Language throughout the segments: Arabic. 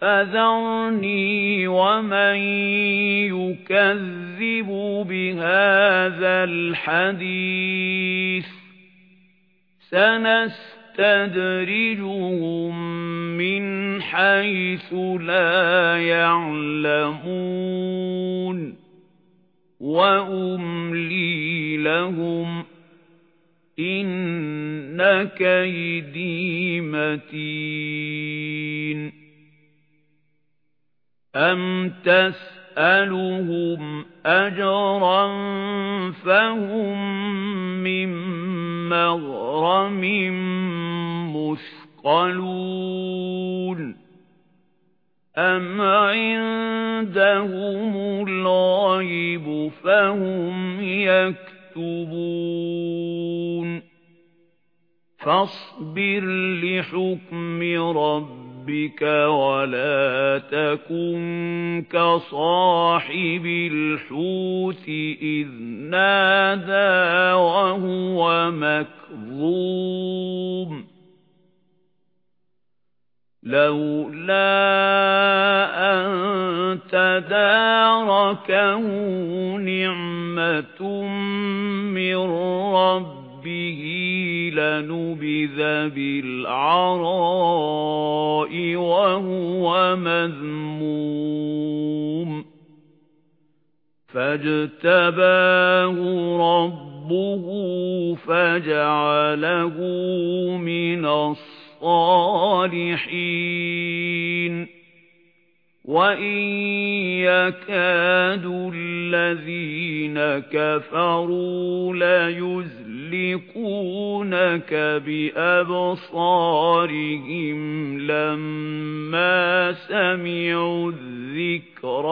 فَذَرْنِي وَمَن يُكَذِّبُ بِهَذَا الْحَدِيثِ. سَنَسْتَدْرِجُهُم مِّنْ حَيْثُ لَا يَعْلَمُونَ. وَأُمْلِي لَهُمْ إِنَّ كَيْدِي مَتِينٌ. أَمْ تَسْأَلُهُمْ أَجْرًا فَهُمْ مِنْ مَغْرَمٍ مُثْقَلُونَ أَمْ عِندَهُمُ الْغَيْبُ فَهُمْ يَكْتُبُونَ فَاصْبِرْ لِحُكْمِ رَبِّكَ رَبِّكَ وَلَا تَكُن كَصَاحِبِ الْحُوتِ إِذْ نَادَى وَهُوَ مَكْظُومٌ. لَوْلَا أَن تَدَارَكَهُ نِعْمَةٌ رَّبِّهِ لَنُبِذَ بِالْعَرَاءِ وَهُوَ مَذْمُومٌ فَاجْتَبَاهُ رَبُّهُ فَجَعَلَهُ مِنَ الصَّالِحِينَ وَإِن يَكَادُ الَّذِينَ كَفَرُوا لَيُزْلِقُونَكَ بِأَبْصَارِهِمْ لَمَّا سَمِعُوا الذِّكْرَ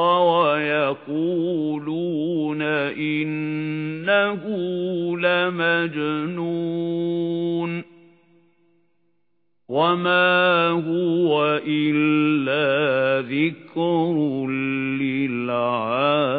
وَيَقُولُونَ إِنَّهُ لَمَجْنُونٌ وَمَا هُوَ إِلَّا ذِكْرٌ لِلْعَالَمِينَ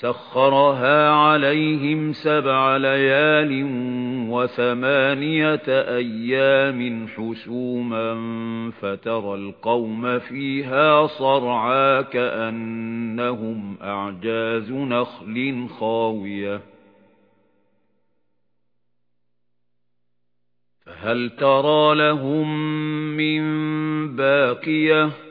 سَخَّرَهَا عَلَيْهِمْ سَبْعَ لَيَالٍ وَثَمَانِيَةَ أَيَّامٍ حُسُومًا فَتَرَى الْقَوْمَ فِيهَا صَرْعَىٰ كَأَنَّهُمْ أَعْجَازُ نَخْلٍ خَاوِيَةٍ. فَهَلْ تَرَىٰ لَهُم مِّن بَاقِيَةٍ؟